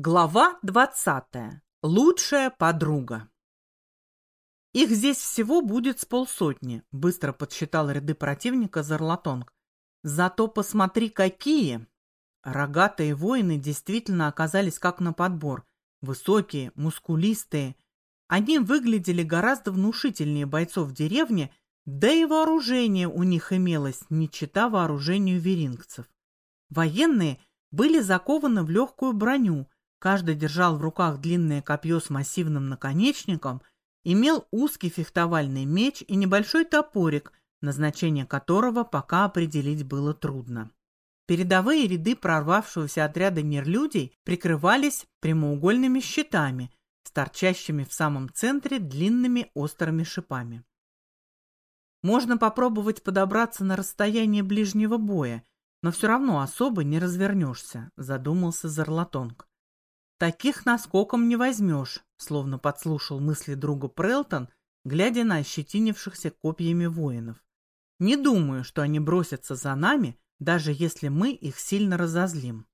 Глава двадцатая. Лучшая подруга. Их здесь всего будет с полсотни, быстро подсчитал ряды противника Зарлатонг. Зато посмотри, какие! Рогатые воины действительно оказались как на подбор. Высокие, мускулистые. Они выглядели гораздо внушительнее бойцов деревни, да и вооружение у них имелось, не чита вооружению верингцев. Военные были закованы в легкую броню – Каждый держал в руках длинное копье с массивным наконечником, имел узкий фехтовальный меч и небольшой топорик, назначение которого пока определить было трудно. Передовые ряды прорвавшегося отряда нерлюдей прикрывались прямоугольными щитами с торчащими в самом центре длинными острыми шипами. Можно попробовать подобраться на расстояние ближнего боя, но все равно особо не развернешься, задумался Зарлатонг. Таких наскоком не возьмешь, словно подслушал мысли друга Прелтон, глядя на ощетинившихся копьями воинов. Не думаю, что они бросятся за нами, даже если мы их сильно разозлим.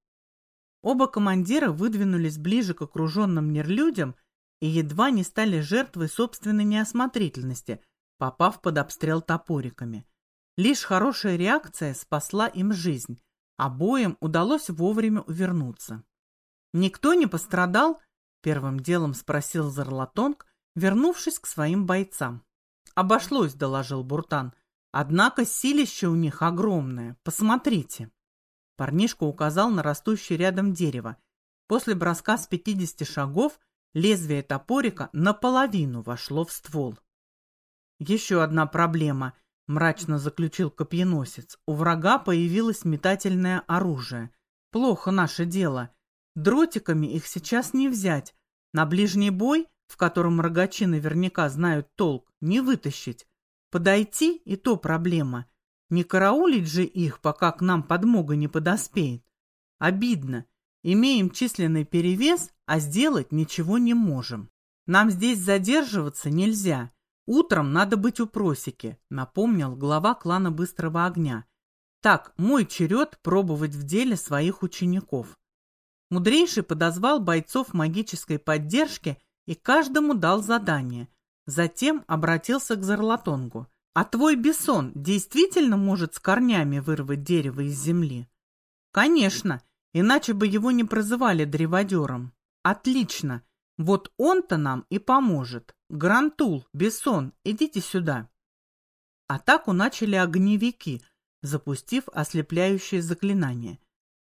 Оба командира выдвинулись ближе к окруженным нерлюдям и едва не стали жертвой собственной неосмотрительности, попав под обстрел топориками. Лишь хорошая реакция спасла им жизнь, обоим удалось вовремя увернуться. «Никто не пострадал?» — первым делом спросил Зарлатонг, вернувшись к своим бойцам. «Обошлось», — доложил Буртан. «Однако силище у них огромное. Посмотрите». Парнишка указал на растущее рядом дерево. После броска с пятидесяти шагов лезвие топорика наполовину вошло в ствол. «Еще одна проблема», — мрачно заключил копьеносец. «У врага появилось метательное оружие. Плохо наше дело. Дротиками их сейчас не взять. На ближний бой, в котором рогачи наверняка знают толк, не вытащить. Подойти и то проблема. Не караулить же их, пока к нам подмога не подоспеет. Обидно. Имеем численный перевес, а сделать ничего не можем. Нам здесь задерживаться нельзя. Утром надо быть у просеки, напомнил глава клана Быстрого Огня. Так, мой черед пробовать в деле своих учеников. Мудрейший подозвал бойцов магической поддержки и каждому дал задание. Затем обратился к Зарлатонгу. «А твой бессон действительно может с корнями вырвать дерево из земли?» «Конечно, иначе бы его не прозывали древодером». «Отлично! Вот он-то нам и поможет. Грантул, Бессон, идите сюда». Атаку начали огневики, запустив ослепляющее заклинание.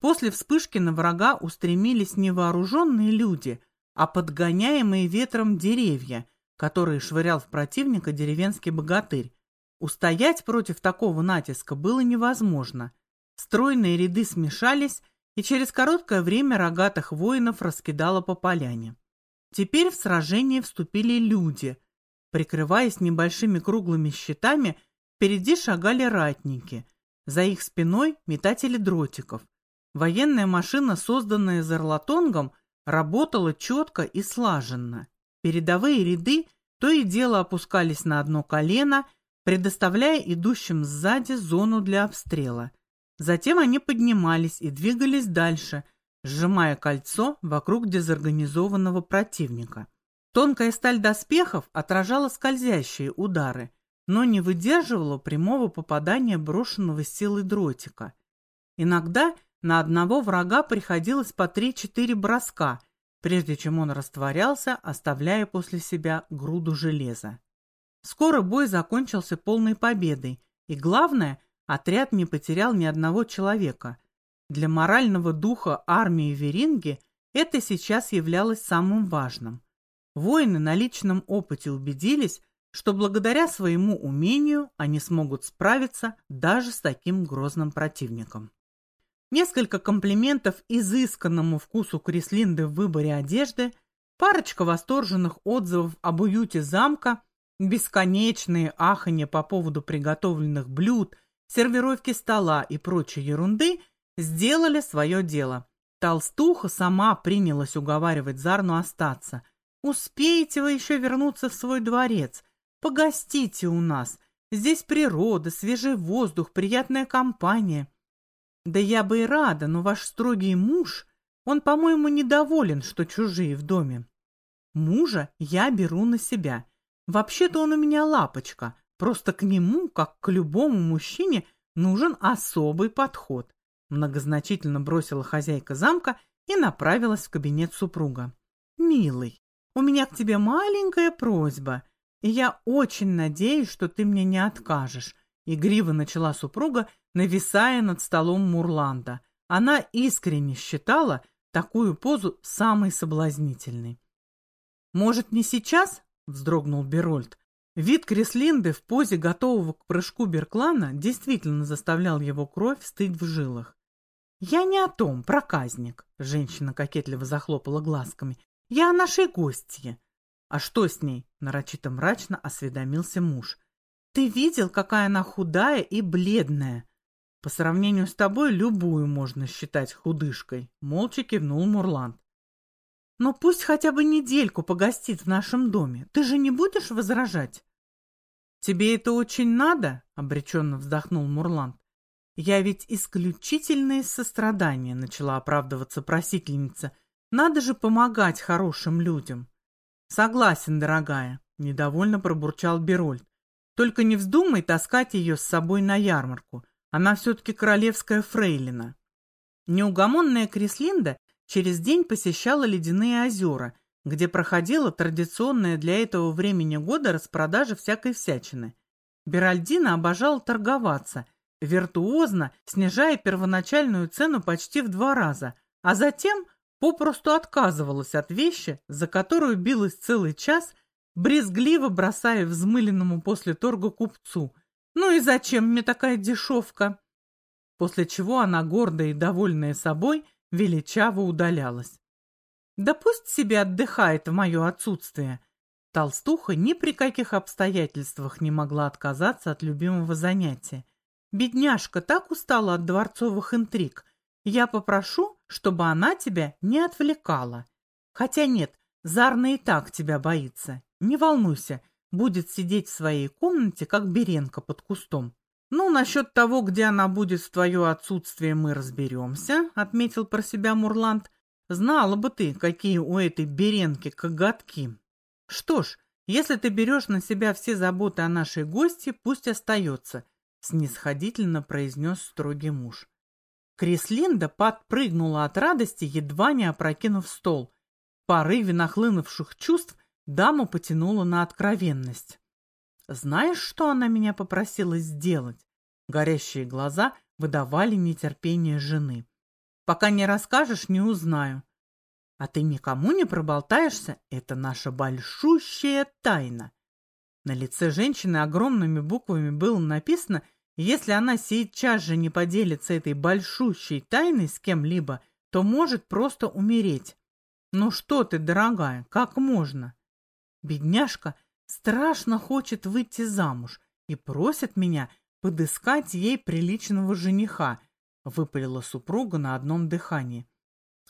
После вспышки на врага устремились не вооруженные люди, а подгоняемые ветром деревья, которые швырял в противника деревенский богатырь. Устоять против такого натиска было невозможно. Стройные ряды смешались, и через короткое время рогатых воинов раскидало по поляне. Теперь в сражение вступили люди. Прикрываясь небольшими круглыми щитами, впереди шагали ратники. За их спиной метатели дротиков. Военная машина, созданная Зарлатонгом, работала четко и слаженно. Передовые ряды то и дело опускались на одно колено, предоставляя идущим сзади зону для обстрела. Затем они поднимались и двигались дальше, сжимая кольцо вокруг дезорганизованного противника. Тонкая сталь доспехов отражала скользящие удары, но не выдерживала прямого попадания брошенного силой дротика. Иногда на одного врага приходилось по 3-4 броска, прежде чем он растворялся, оставляя после себя груду железа. Скоро бой закончился полной победой, и главное, отряд не потерял ни одного человека. Для морального духа армии Веринги это сейчас являлось самым важным. Воины на личном опыте убедились, что благодаря своему умению они смогут справиться даже с таким грозным противником. Несколько комплиментов изысканному вкусу Крислинды в выборе одежды, парочка восторженных отзывов об уюте замка, бесконечные аханья по поводу приготовленных блюд, сервировки стола и прочей ерунды сделали свое дело. Толстуха сама принялась уговаривать Зарну остаться. «Успеете вы еще вернуться в свой дворец? Погостите у нас. Здесь природа, свежий воздух, приятная компания». «Да я бы и рада, но ваш строгий муж...» Он, по-моему, недоволен, что чужие в доме. Мужа я беру на себя. Вообще-то он у меня лапочка, просто к нему, как к любому мужчине, нужен особый подход. Многозначительно бросила хозяйка замка и направилась в кабинет супруга. «Милый, у меня к тебе маленькая просьба, и я очень надеюсь, что ты мне не откажешь», игриво начала супруга, нависая над столом Мурланда. Она искренне считала такую позу самой соблазнительной. «Может, не сейчас?» — вздрогнул Берольд. Вид Креслинды в позе готового к прыжку Берклана действительно заставлял его кровь стыть в жилах. «Я не о том, проказник», — женщина кокетливо захлопала глазками. «Я о нашей гостье». «А что с ней?» — нарочито мрачно осведомился муж. «Ты видел, какая она худая и бледная?» «По сравнению с тобой любую можно считать худышкой», — молча кивнул Мурланд. Но пусть хотя бы недельку погостит в нашем доме. Ты же не будешь возражать? Тебе это очень надо? Обреченно вздохнул Мурланд. Я ведь исключительно из сострадания начала оправдываться просительница. Надо же помогать хорошим людям. Согласен, дорогая, недовольно пробурчал Берольд. Только не вздумай таскать ее с собой на ярмарку. Она все-таки королевская фрейлина. Неугомонная Крислинда через день посещала ледяные озера, где проходила традиционная для этого времени года распродажа всякой всячины. Беральдина обожала торговаться, виртуозно снижая первоначальную цену почти в два раза, а затем попросту отказывалась от вещи, за которую билась целый час, брезгливо бросая взмыленному после торга купцу. «Ну и зачем мне такая дешевка?» После чего она, гордая и довольная собой, величаво удалялась. Да пусть себе отдыхает в мое отсутствие. Толстуха ни при каких обстоятельствах не могла отказаться от любимого занятия. Бедняжка так устала от дворцовых интриг. Я попрошу, чтобы она тебя не отвлекала. Хотя нет, Зарна и так тебя боится. Не волнуйся, будет сидеть в своей комнате, как Беренка под кустом. «Ну, насчет того, где она будет в твое отсутствие, мы разберемся», — отметил про себя Мурланд. «Знала бы ты, какие у этой беренки коготки». «Что ж, если ты берешь на себя все заботы о нашей гости, пусть остается», — снисходительно произнес строгий муж. Крислинда подпрыгнула от радости, едва не опрокинув стол. В порыве нахлынувших чувств даму потянула на откровенность. Знаешь, что она меня попросила сделать? Горящие глаза выдавали нетерпение жены. Пока не расскажешь, не узнаю. А ты никому не проболтаешься? Это наша большущая тайна. На лице женщины огромными буквами было написано, если она сейчас же не поделится этой большущей тайной с кем-либо, то может просто умереть. Ну что ты, дорогая, как можно? Бедняжка страшно хочет выйти замуж и просит меня подыскать ей приличного жениха, выпалила супруга на одном дыхании.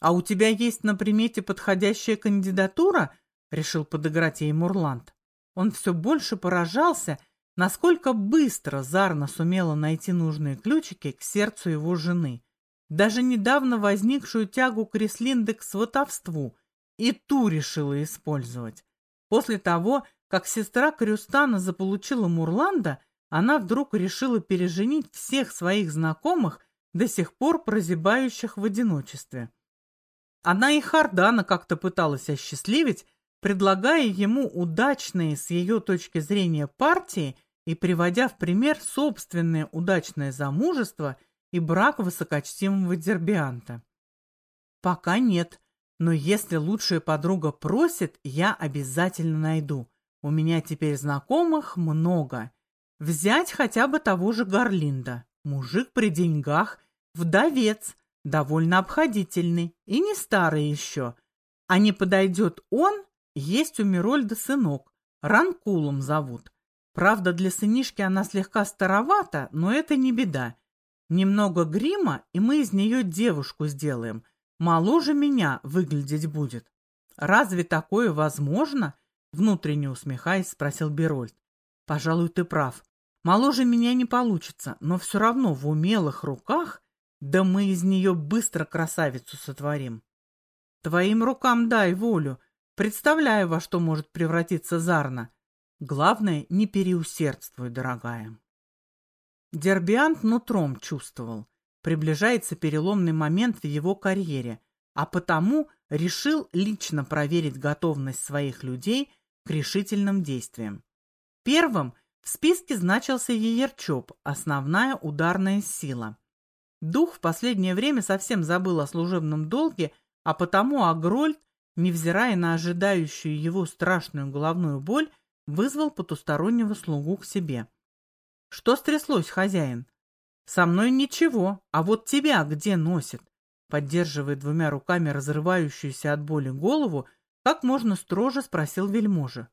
А у тебя есть на примете подходящая кандидатура? решил подыграть ей Мурланд. Он все больше поражался, насколько быстро Зарна сумела найти нужные ключики к сердцу его жены. Даже недавно возникшую тягу Креслинды к сватовству и ту решила использовать. После того, как сестра Крюстана заполучила Мурланда, она вдруг решила переженить всех своих знакомых, до сих пор прозябающих в одиночестве. Она и Хардана как-то пыталась осчастливить, предлагая ему удачные с ее точки зрения партии и приводя в пример собственное удачное замужество и брак высокочтимого дербианта. Пока нет, но если лучшая подруга просит, я обязательно найду. У меня теперь знакомых много. Взять хотя бы того же Гарлинда. Мужик при деньгах, вдовец, довольно обходительный и не старый еще. А не подойдет он, есть у Мирольда сынок. Ранкулом зовут. Правда, для сынишки она слегка старовата, но это не беда. Немного грима, и мы из нее девушку сделаем. Моложе меня выглядеть будет. Разве такое возможно? Внутренне усмехаясь, спросил Берольд. «Пожалуй, ты прав. Моложе меня не получится, но все равно в умелых руках, да мы из нее быстро красавицу сотворим». Твоим рукам дай волю. Представляю, во что может превратиться Зарна. Главное, не переусердствуй, дорогая. Дербиант нутром чувствовал. Приближается переломный момент в его карьере, а потому решил лично проверить готовность своих людей к решительным действиям. Первым в списке значился Еерчоп, основная ударная сила. Дух в последнее время совсем забыл о служебном долге, а потому Агрольд, невзирая на ожидающую его страшную головную боль, вызвал потустороннего слугу к себе. «Что стряслось, хозяин?» «Со мной ничего, а вот тебя где носит?» Поддерживая двумя руками разрывающуюся от боли голову, как можно строже спросил вельможа.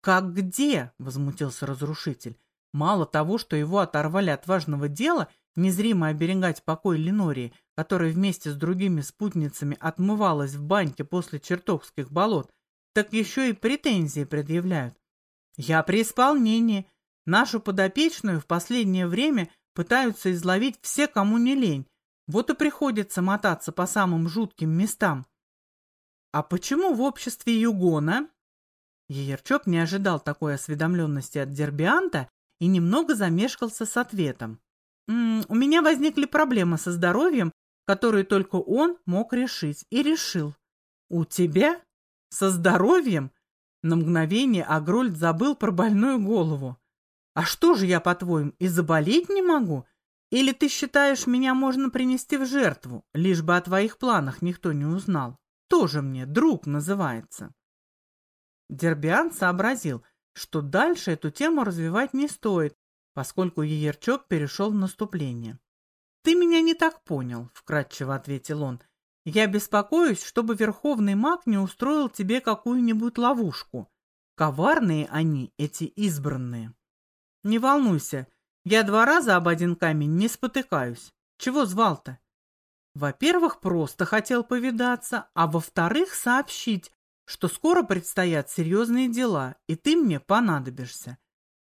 «Как где?» — возмутился разрушитель. Мало того, что его оторвали от важного дела, незримо оберегать покой Ленории, которая вместе с другими спутницами отмывалась в баньке после чертовских болот, так еще и претензии предъявляют. Я при исполнении. Нашу подопечную в последнее время пытаются изловить все, кому не лень. Вот и приходится мотаться по самым жутким местам. А почему в обществе Югона Еерчоп не ожидал такой осведомленности от Дербианта и немного замешкался с ответом. «М -м, «У меня возникли проблемы со здоровьем, которые только он мог решить, и решил». «У тебя? Со здоровьем?» На мгновение Агрольд забыл про больную голову. «А что же я, по-твоему, и заболеть не могу? Или ты считаешь, меня можно принести в жертву, лишь бы о твоих планах никто не узнал? Тоже мне друг называется». Дербиан сообразил, что дальше эту тему развивать не стоит, поскольку Еерчок перешел в наступление. «Ты меня не так понял», — вкратчиво ответил он. «Я беспокоюсь, чтобы верховный маг не устроил тебе какую-нибудь ловушку. Коварные они, эти избранные». «Не волнуйся, я два раза об один камень не спотыкаюсь. Чего звал-то?» «Во-первых, просто хотел повидаться, а во-вторых, сообщить, что скоро предстоят серьезные дела, и ты мне понадобишься.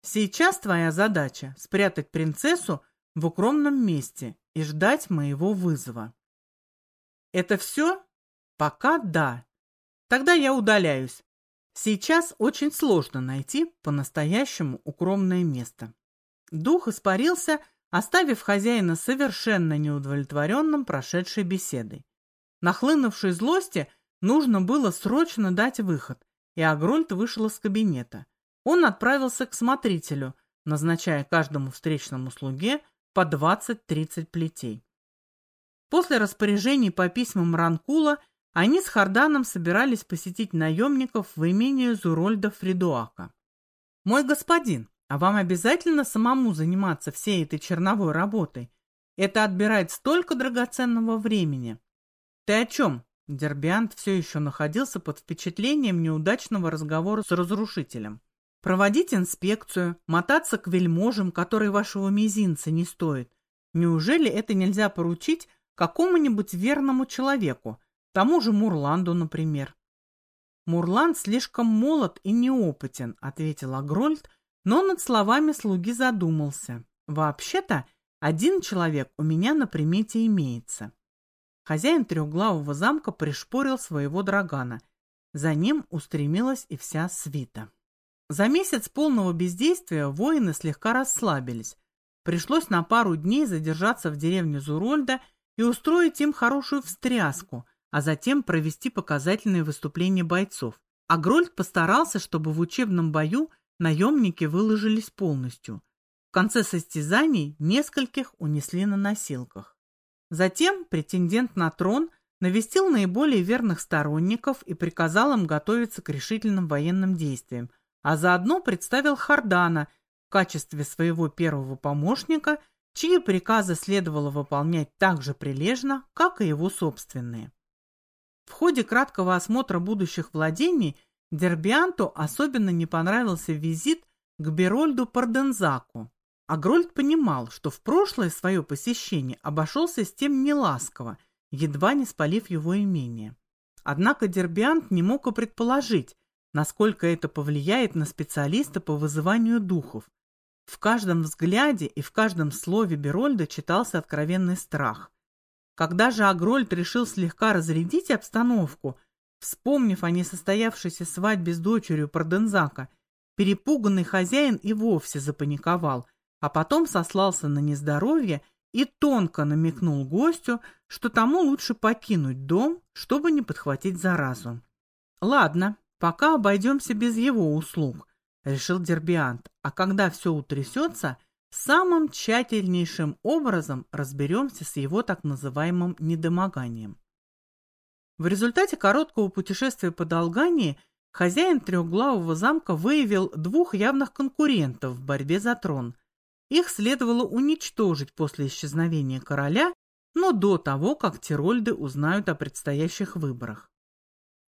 Сейчас твоя задача — спрятать принцессу в укромном месте и ждать моего вызова. Это все? Пока да. Тогда я удаляюсь. Сейчас очень сложно найти по-настоящему укромное место. Дух испарился, оставив хозяина совершенно неудовлетворенным прошедшей беседой. Нахлынувшей злости – Нужно было срочно дать выход, и Агрольд вышел из кабинета. Он отправился к смотрителю, назначая каждому встречному слуге по 20-30 плетей. После распоряжений по письмам Ранкула они с Харданом собирались посетить наемников в имение Зурольда Фридуака. «Мой господин, а вам обязательно самому заниматься всей этой черновой работой? Это отбирает столько драгоценного времени». «Ты о чем?» Дербиант все еще находился под впечатлением неудачного разговора с разрушителем. Проводить инспекцию, мотаться к вельможам, которые вашего мизинца не стоят. Неужели это нельзя поручить какому-нибудь верному человеку, тому же Мурланду, например? Мурланд слишком молод и неопытен, ответил Агрольд, но над словами слуги задумался. Вообще-то, один человек у меня на примете имеется. Хозяин трехглавого замка пришпорил своего драгана. За ним устремилась и вся свита. За месяц полного бездействия воины слегка расслабились. Пришлось на пару дней задержаться в деревне Зурольда и устроить им хорошую встряску, а затем провести показательные выступления бойцов. А Грольд постарался, чтобы в учебном бою наемники выложились полностью. В конце состязаний нескольких унесли на носилках. Затем претендент на трон навестил наиболее верных сторонников и приказал им готовиться к решительным военным действиям, а заодно представил Хардана в качестве своего первого помощника, чьи приказы следовало выполнять так же прилежно, как и его собственные. В ходе краткого осмотра будущих владений Дербианту особенно не понравился визит к Берольду Пардензаку, а Грольд понимал, что в прошлое свое посещение обошелся с тем неласково, едва не спалив его имение. Однако Дербиант не мог и предположить, насколько это повлияет на специалиста по вызыванию духов. В каждом взгляде и в каждом слове Берольда читался откровенный страх. Когда же Агрольд решил слегка разрядить обстановку, вспомнив о несостоявшейся свадьбе с дочерью Продензака, перепуганный хозяин и вовсе запаниковал, а потом сослался на нездоровье и тонко намекнул гостю, что тому лучше покинуть дом, чтобы не подхватить заразу. «Ладно, пока обойдемся без его услуг», — решил Дербиант, «а когда все утрясется, самым тщательнейшим образом разберемся с его так называемым недомоганием». В результате короткого путешествия по Долгании хозяин трехглавого замка выявил двух явных конкурентов в борьбе за трон — их следовало уничтожить после исчезновения короля, но до того, как Тирольды узнают о предстоящих выборах.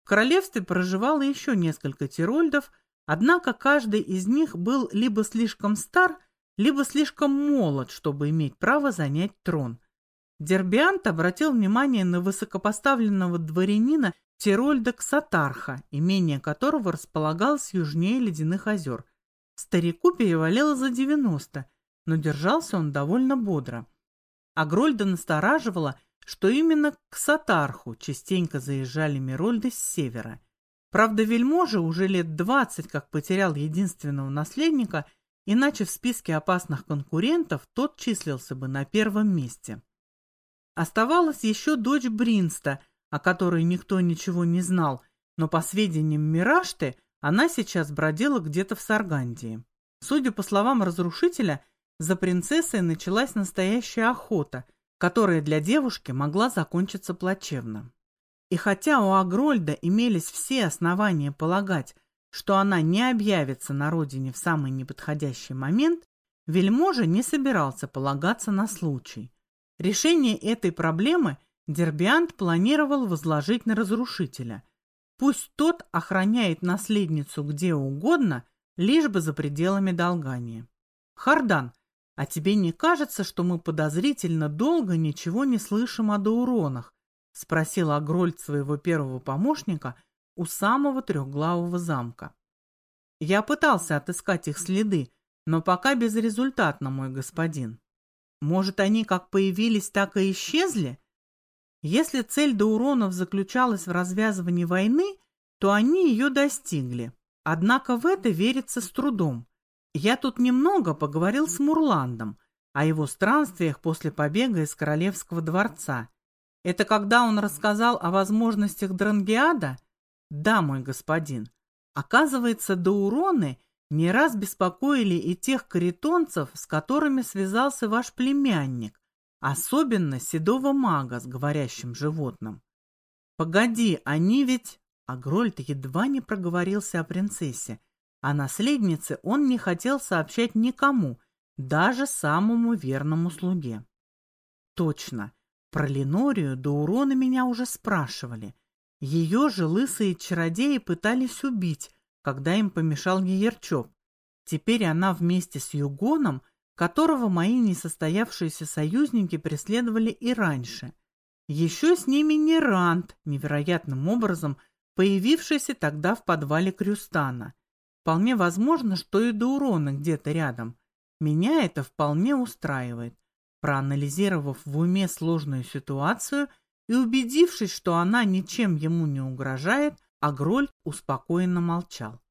В королевстве проживало еще несколько Тирольдов, однако каждый из них был либо слишком стар, либо слишком молод, чтобы иметь право занять трон. Дербиант обратил внимание на высокопоставленного дворянина Тирольда Ксатарха, имение которого располагалось южнее Ледяных озер. Старику перевалило за девяносто, но держался он довольно бодро. А Грольда настораживала, что именно к Сатарху частенько заезжали Мирольды с севера. Правда, вельможа уже лет двадцать как потерял единственного наследника, иначе в списке опасных конкурентов тот числился бы на первом месте. Оставалась еще дочь Бринста, о которой никто ничего не знал, но по сведениям Мирашты она сейчас бродила где-то в Саргандии. Судя по словам разрушителя, за принцессой началась настоящая охота, которая для девушки могла закончиться плачевно. И хотя у Агрольда имелись все основания полагать, что она не объявится на родине в самый неподходящий момент, вельможа не собирался полагаться на случай. Решение этой проблемы Дербиант планировал возложить на разрушителя. Пусть тот охраняет наследницу где угодно, лишь бы за пределами долгания. Хардан, а тебе не кажется, что мы подозрительно долго ничего не слышим о Дауронах? Спросил Агрольд своего первого помощника у самого трехглавого замка. Я пытался отыскать их следы, но пока безрезультатно, мой господин. Может, они как появились, так и исчезли? Если цель Дауронов заключалась в развязывании войны, то они ее достигли. Однако в это верится с трудом. Я тут немного поговорил с Мурландом о его странствиях после побега из королевского дворца. Это когда он рассказал о возможностях Дрангиада? Да, мой господин. Оказывается, Дауроны не раз беспокоили и тех каритонцев, с которыми связался ваш племянник, особенно седого мага с говорящим животным. Погоди, они ведь... Агрольд едва не проговорился о принцессе. О наследнице он не хотел сообщать никому, даже самому верному слуге. Точно, про Ленорию до урона меня уже спрашивали. Ее же лысые чародеи пытались убить, когда им помешал Гиерчоп. Теперь она вместе с Югоном, которого мои несостоявшиеся союзники преследовали и раньше. Еще с ними Нерант, невероятным образом появившийся тогда в подвале Крюстана. Вполне возможно, что и до урона где-то рядом. Меня это вполне устраивает. Проанализировав в уме сложную ситуацию и убедившись, что она ничем ему не угрожает, Агроль успокоенно молчал.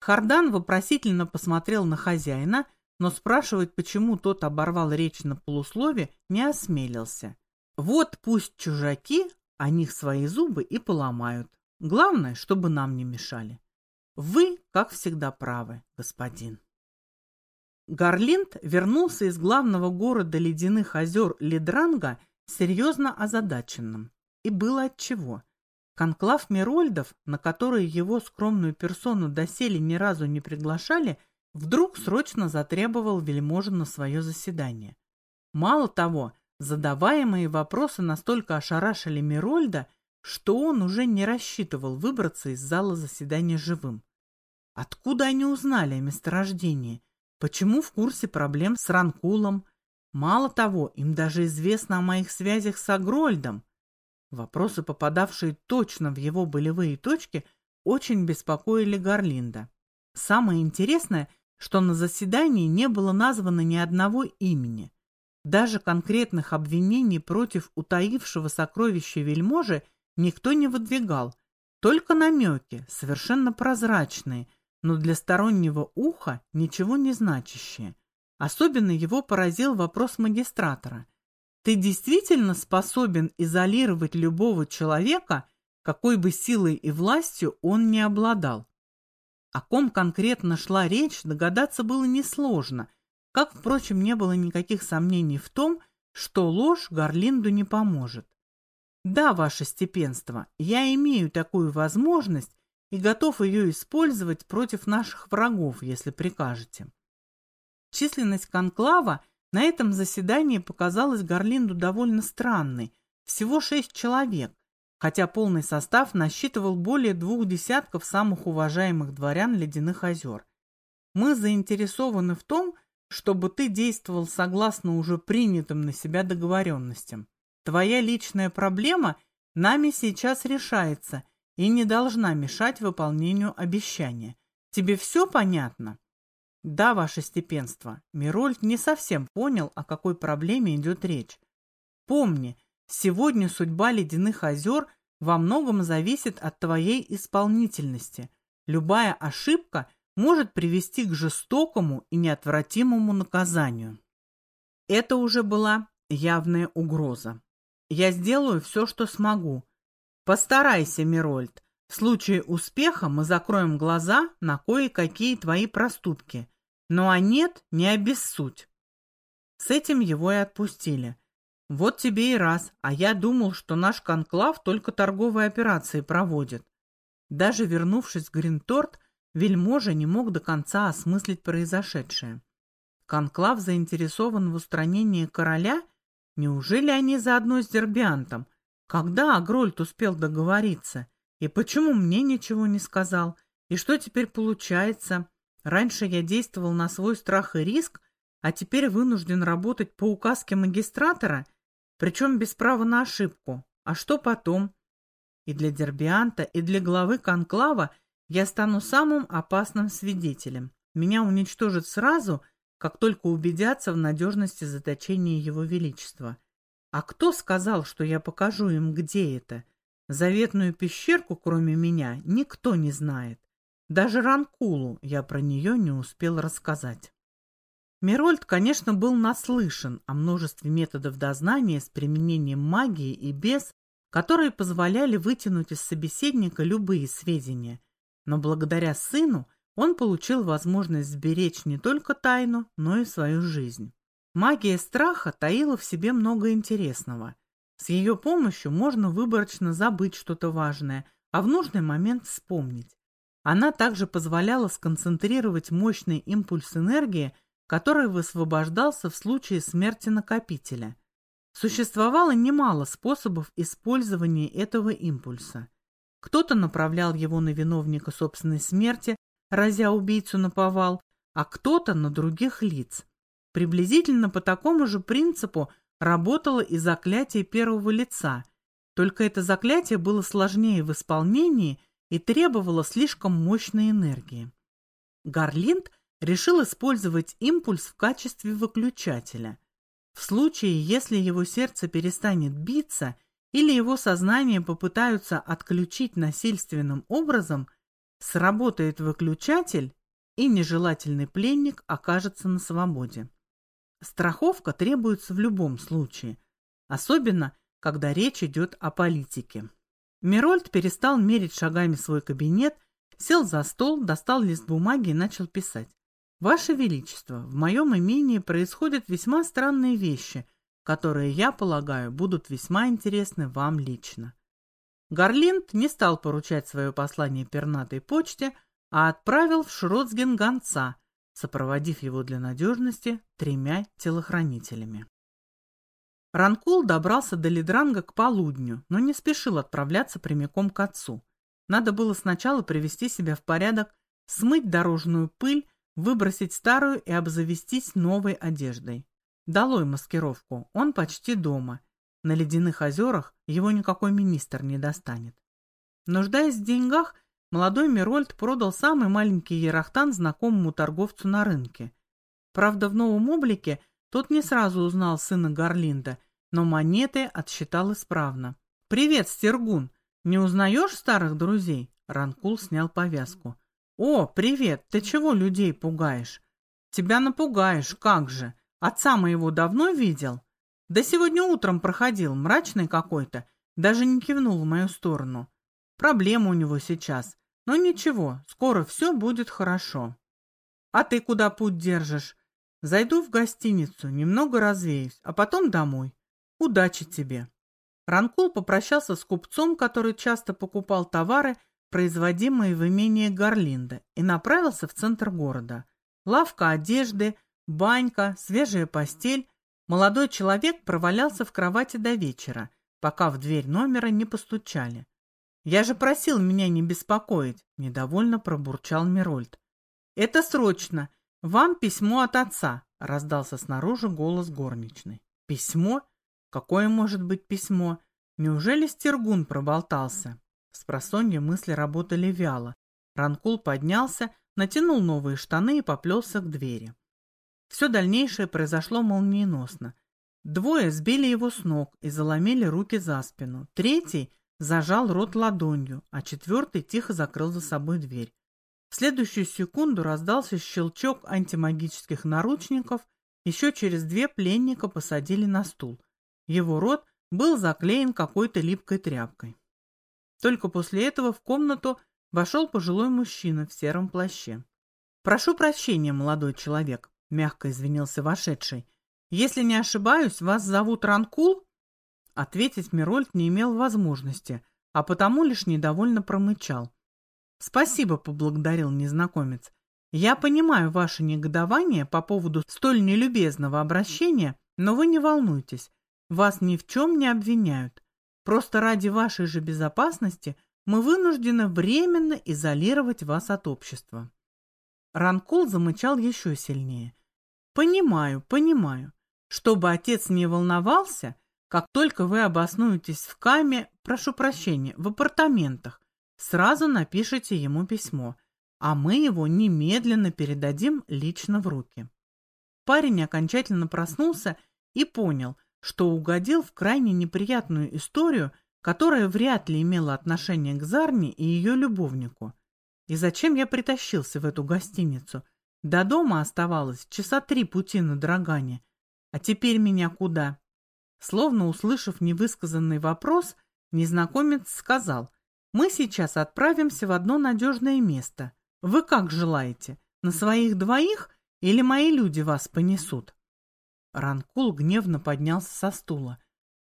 Хардан вопросительно посмотрел на хозяина, но спрашивать, почему тот оборвал речь на полуслове, не осмелился. Вот пусть чужаки о них свои зубы и поломают. Главное, чтобы нам не мешали. Вы, как всегда, правы, господин. Гарлинд вернулся из главного города ледяных озер Лидранга серьезно озадаченным. И было отчего. Конклав Мирольдов, на который его скромную персону доселе ни разу не приглашали, вдруг срочно затребовал вельможа на свое заседание. Мало того, задаваемые вопросы настолько ошарашили Мирольда, что он уже не рассчитывал выбраться из зала заседания живым. Откуда они узнали о месторождении? Почему в курсе проблем с Ранкулом? Мало того, им даже известно о моих связях с Агрольдом. Вопросы, попадавшие точно в его болевые точки, очень беспокоили Гарлинда. Самое интересное, что на заседании не было названо ни одного имени. Даже конкретных обвинений против утаившего сокровища вельможи никто не выдвигал, только намеки, совершенно прозрачные, но для стороннего уха ничего не значащие. Особенно его поразил вопрос магистратора. Ты действительно способен изолировать любого человека, какой бы силой и властью он не обладал? О ком конкретно шла речь, догадаться было несложно, как, впрочем, не было никаких сомнений в том, что ложь Гарлинду не поможет. Да, ваше степенство, я имею такую возможность и готов ее использовать против наших врагов, если прикажете. Численность конклава на этом заседании показалась Гарлинду довольно странной, всего шесть человек, хотя полный состав насчитывал более двух десятков самых уважаемых дворян Ледяных озер. Мы заинтересованы в том, чтобы ты действовал согласно уже принятым на себя договоренностям. Твоя личная проблема нами сейчас решается и не должна мешать выполнению обещания. Тебе все понятно? Да, ваше степенство. Мирольд не совсем понял, о какой проблеме идет речь. Помни, сегодня судьба ледяных озер во многом зависит от твоей исполнительности. Любая ошибка может привести к жестокому и неотвратимому наказанию. Это уже была явная угроза. Я сделаю все, что смогу. Постарайся, Мирольд. В случае успеха мы закроем глаза на кое-какие твои проступки. Ну а нет, не обессудь. С этим его и отпустили. Вот тебе и раз, а я думал, что наш конклав только торговые операции проводит. Даже вернувшись в Гринторт, вельможа не мог до конца осмыслить произошедшее. Конклав заинтересован в устранении короля – Неужели они заодно с Дербиантом? Когда Агрольд успел договориться? И почему мне ничего не сказал? И что теперь получается? Раньше я действовал на свой страх и риск, а теперь вынужден работать по указке магистратора, причем без права на ошибку. А что потом? И для Дербианта, и для главы конклава я стану самым опасным свидетелем. Меня уничтожат сразу – как только убедятся в надежности заточения Его Величества. А кто сказал, что я покажу им, где это? Заветную пещерку, кроме меня, никто не знает. Даже Ранкулу я про нее не успел рассказать. Мирольд, конечно, был наслышан о множестве методов дознания с применением магии и без, которые позволяли вытянуть из собеседника любые сведения. Но благодаря сыну он получил возможность сберечь не только тайну, но и свою жизнь. Магия страха таила в себе много интересного. С ее помощью можно выборочно забыть что-то важное, а в нужный момент вспомнить. Она также позволяла сконцентрировать мощный импульс энергии, который высвобождался в случае смерти накопителя. Существовало немало способов использования этого импульса. Кто-то направлял его на виновника собственной смерти, разя убийцу на повал, а кто-то на других лиц. Приблизительно по такому же принципу работало и заклятие первого лица, только это заклятие было сложнее в исполнении и требовало слишком мощной энергии. Гарлинд решил использовать импульс в качестве выключателя. В случае, если его сердце перестанет биться или его сознание попытаются отключить насильственным образом, Сработает выключатель, и нежелательный пленник окажется на свободе. Страховка требуется в любом случае, особенно когда речь идет о политике. Мирольд перестал мерить шагами свой кабинет, сел за стол, достал лист бумаги и начал писать. «Ваше Величество, в моем имении происходят весьма странные вещи, которые, я полагаю, будут весьма интересны вам лично. Гарлинд не стал поручать свое послание пернатой почте, а отправил в Шротсген гонца, сопроводив его для надежности тремя телохранителями. Ранкул добрался до Лидранга к полудню, но не спешил отправляться прямиком к отцу. Надо было сначала привести себя в порядок, смыть дорожную пыль, выбросить старую и обзавестись новой одеждой. Долой маскировку, он почти дома, на ледяных озерах его никакой министр не достанет. Нуждаясь в деньгах, молодой Мирольд продал самый маленький ерахтан знакомому торговцу на рынке. Правда, в новом облике Тот не сразу узнал сына Гарлинда, но монеты отсчитал исправно. «Привет, Стергун! Не узнаешь старых друзей?» Ранкул снял повязку. «О, привет! Ты чего людей пугаешь?» «Тебя напугаешь, как же! Отца моего давно видел?» «Да сегодня утром проходил, мрачный какой-то, даже не кивнул в мою сторону. Проблема у него сейчас, но ничего, скоро все будет хорошо». «А ты куда путь держишь?» «Зайду в гостиницу, немного развеюсь, а потом домой. Удачи тебе!» Ранкул попрощался с купцом, который часто покупал товары, производимые в имении Гарлинда, и направился в центр города. Лавка одежды, банька, свежая постель. Молодой человек провалялся в кровати до вечера, пока в дверь номера не постучали. «Я же просил меня не беспокоить», — недовольно пробурчал Мирольд. «Это срочно. Вам письмо от отца», — раздался снаружи голос горничной. «Письмо? Какое может быть письмо? Неужели Стергун проболтался?» С просонья мысли работали вяло. Ранкул поднялся, натянул новые штаны и поплелся к двери. Все дальнейшее произошло молниеносно. Двое сбили его с ног и заломили руки за спину. Третий зажал рот ладонью, а четвертый тихо закрыл за собой дверь. В следующую секунду раздался щелчок антимагических наручников, еще через две пленника посадили на стул. Его рот был заклеен какой-то липкой тряпкой. Только после этого в комнату вошел пожилой мужчина в сером плаще. «Прошу прощения, молодой человек», — мягко извинился вошедший. «Если не ошибаюсь, вас зовут Ранкул?» Ответить Мирольд не имел возможности, а потому лишь недовольно промычал. «Спасибо», — поблагодарил незнакомец. «Я понимаю ваше негодование по поводу столь нелюбезного обращения, но вы не волнуйтесь, вас ни в чем не обвиняют. Просто ради вашей же безопасности мы вынуждены временно изолировать вас от общества». Ранкул замычал еще сильнее. «Понимаю, понимаю. Чтобы отец не волновался, как только вы обоснуетесь в Каме, прошу прощения, в апартаментах, Сразу напишите ему письмо, а мы его немедленно передадим лично в руки. Парень окончательно проснулся и понял, что угодил в крайне неприятную историю, которая вряд ли имела отношение к Зарне и ее любовнику. И зачем я притащился в эту гостиницу? До дома оставалось часа три пути на Драгане. А теперь меня куда? Словно услышав невысказанный вопрос, незнакомец сказал, мы сейчас отправимся в одно надежное место. Вы как желаете? На своих двоих или мои люди вас понесут?» Ранкул гневно поднялся со стула.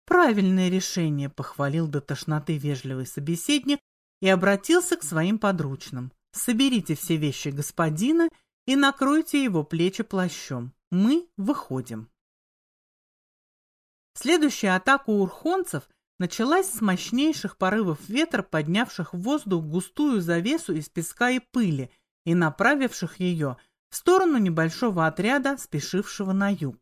«Правильное решение», — похвалил до тошноты вежливый собеседник и обратился к своим подручным. «Соберите все вещи господина и накройте его плечи плащом. Мы выходим». Следующая атака урхонцев — началась с мощнейших порывов ветра, поднявших в воздух густую завесу из песка и пыли и направивших ее в сторону небольшого отряда, спешившего на юг.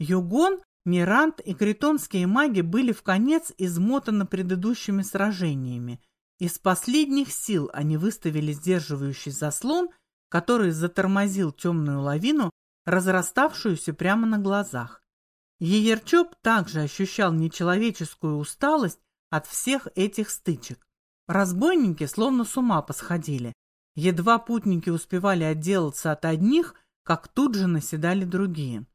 Югон, Мирант и критонские маги были в конец измотаны предыдущими сражениями. Из последних сил они выставили сдерживающий заслон, который затормозил темную лавину, разраставшуюся прямо на глазах. Еерчоп также ощущал нечеловеческую усталость от всех этих стычек. Разбойники словно с ума посходили. Едва путники успевали отделаться от одних, как тут же наседали другие.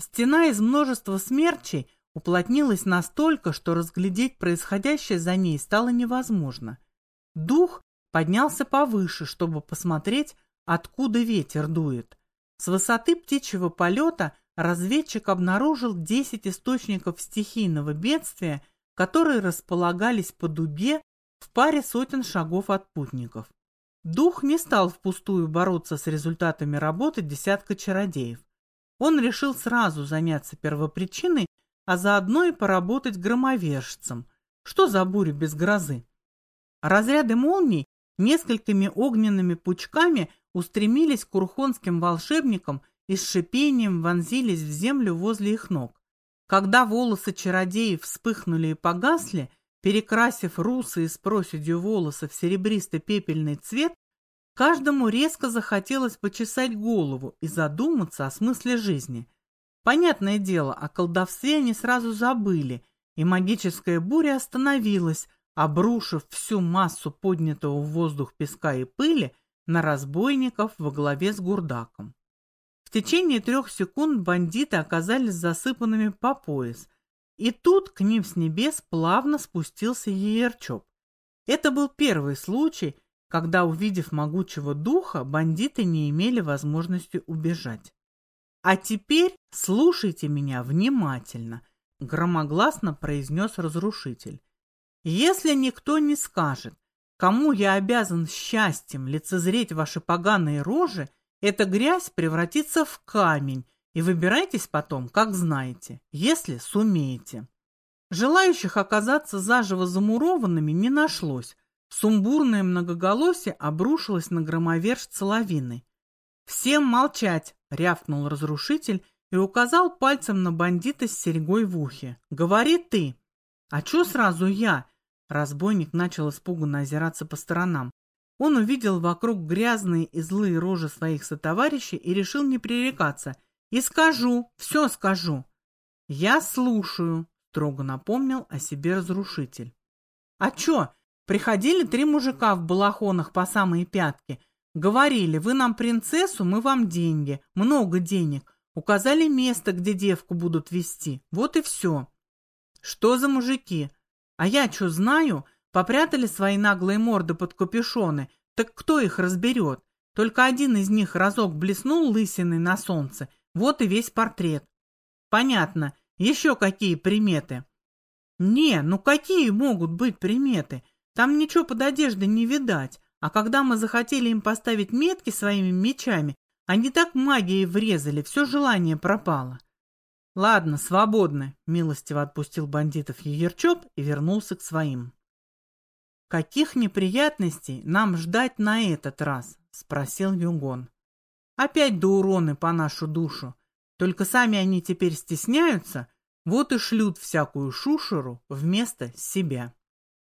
Стена из множества смерчей уплотнилась настолько, что разглядеть происходящее за ней стало невозможно. Дух поднялся повыше, чтобы посмотреть, откуда ветер дует. С высоты птичьего полета разведчик обнаружил 10 источников стихийного бедствия, которые располагались по дубе в паре сотен шагов от путников. Дух не стал впустую бороться с результатами работы десятка чародеев. Он решил сразу заняться первопричиной, а заодно и поработать громовержцем. Что за буря без грозы? Разряды молний несколькими огненными пучками устремились к урхонским волшебникам и с шипением вонзились в землю возле их ног. Когда волосы чародеев вспыхнули и погасли, перекрасив русые с проседью волосы в серебристо-пепельный цвет, каждому резко захотелось почесать голову и задуматься о смысле жизни. Понятное дело, о колдовстве они сразу забыли, и магическая буря остановилась, обрушив всю массу поднятого в воздух песка и пыли на разбойников во главе с Гурдаком. В течение трех секунд бандиты оказались засыпанными по пояс, и тут к ним с небес плавно спустился Еерчоп. Это был первый случай, когда, увидев могучего духа, бандиты не имели возможности убежать. «А теперь слушайте меня внимательно», — громогласно произнес разрушитель. «Если никто не скажет, кому я обязан счастьем лицезреть ваши поганые рожи, эта грязь превратится в камень, и выбирайтесь потом, как знаете, если сумеете». Желающих оказаться заживо замурованными не нашлось. Сумбурное многоголосие обрушилось на громовержца лавины. «Всем молчать!» — рявкнул разрушитель и указал пальцем на бандита с серьгой в ухе. «Говори ты!» «А чё сразу я?» Разбойник начал испуганно озираться по сторонам. Он увидел вокруг грязные и злые рожи своих сотоварищей и решил не пререкаться. «И скажу, все скажу!» «Я слушаю», — строго напомнил о себе разрушитель. «А чё, приходили три мужика в балахонах по самые пятки, Говорили, вы нам принцессу, мы вам деньги, много денег. Указали место, где девку будут вести. Вот и все. Что за мужики? А я что знаю? Попрятали свои наглые морды под капюшоны. Так кто их разберет? Только один из них разок блеснул лысиной на солнце. Вот и весь портрет. Понятно. Еще какие приметы? Не, ну какие могут быть приметы? Там ничего под одеждой не видать. А когда мы захотели им поставить метки своими мечами, они так магией врезали, все желание пропало. Ладно, свободны, милостиво отпустил бандитов Егерчоп и вернулся к своим. Каких неприятностей нам ждать на этот раз? Спросил Югон. Опять до уроны по нашу душу. Только сами они теперь стесняются, вот и шлют всякую шушеру вместо себя.